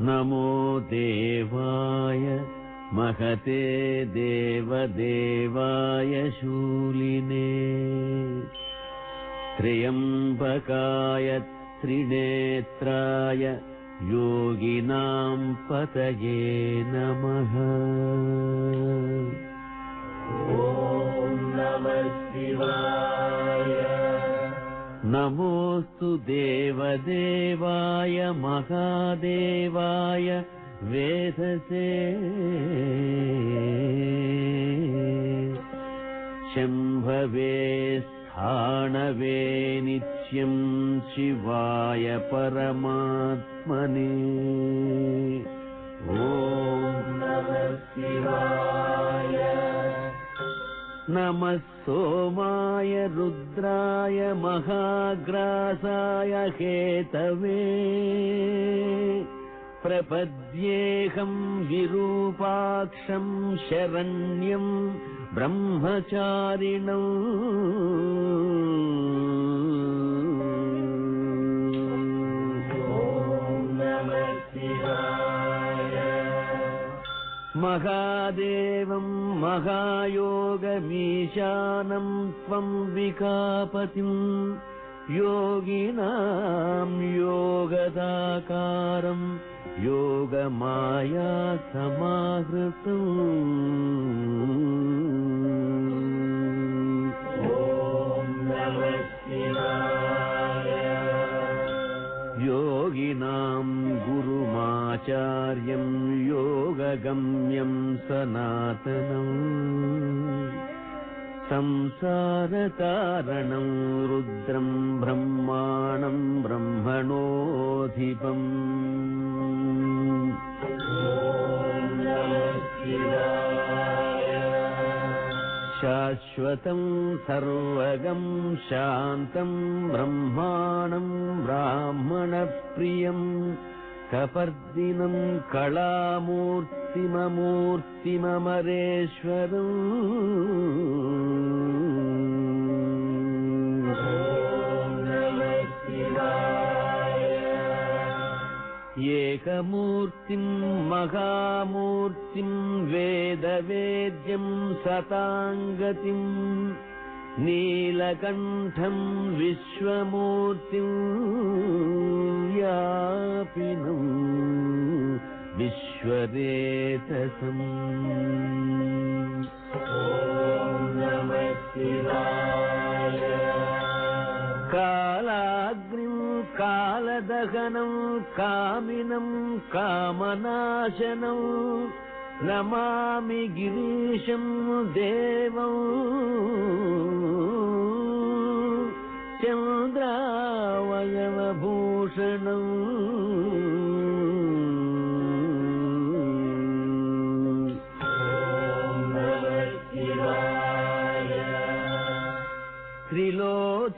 नमः देवाय महते देवदेवाय शूलिने त्र्यम्बकाय त्रिनेत्राय योगिनां पतये नमः नमोऽस्तु देवदेवाय महादेवाय वेदसे शम्भवे स्थाणवे नित्यम् शिवाय परमात्मने नमः सोमाय रुद्राय महाग्रासाय हेतवे। प्रपद्येऽहम् विरूपाक्षम् शरण्यम् ब्रह्मचारिणौ महादेवम् महायोगमीशानम् त्वम् विकापतिम् योगिनाम् योगदाकारम् योगमाया समाहृतम् योगिनाम् गुरुमाचार्यम् योगगम्यम् सनातनम् संसारकारणम् रुद्रम् ब्रह्माणम् ब्रह्मणोऽधिपम् शाश्वतम् सर्वगम् शान्तम् ब्रह्माणम् ब्राह्मणप्रियम् कपर्दिनम् कलामूर्तिममूर्तिममरेश्वरम् एकमूर्तिम् महामूर्तिम् वेदवेद्यम् सताङ्गतिम् नीलकण्ठम् विश्वमूर्तिम् व्यापिनम् विश्वरेतसम् कालाग्निम् कालदहनम् कामिनम् कामनाशनम् नमामि गिरीशम् देवम् चन्द्रावयवभूषणम्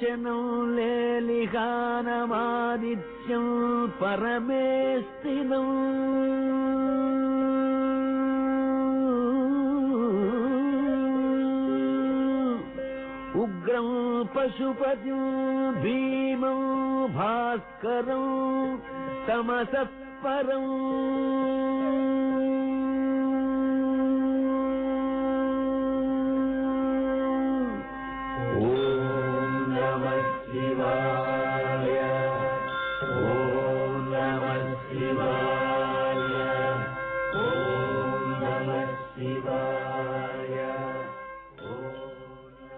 ॐ नमः त्रिलोचनम् लेलिहानमादित्यम् परमेस्तिनम् उग्रम् पशुपतिम् भीमम् भास्करम् तमसः परम्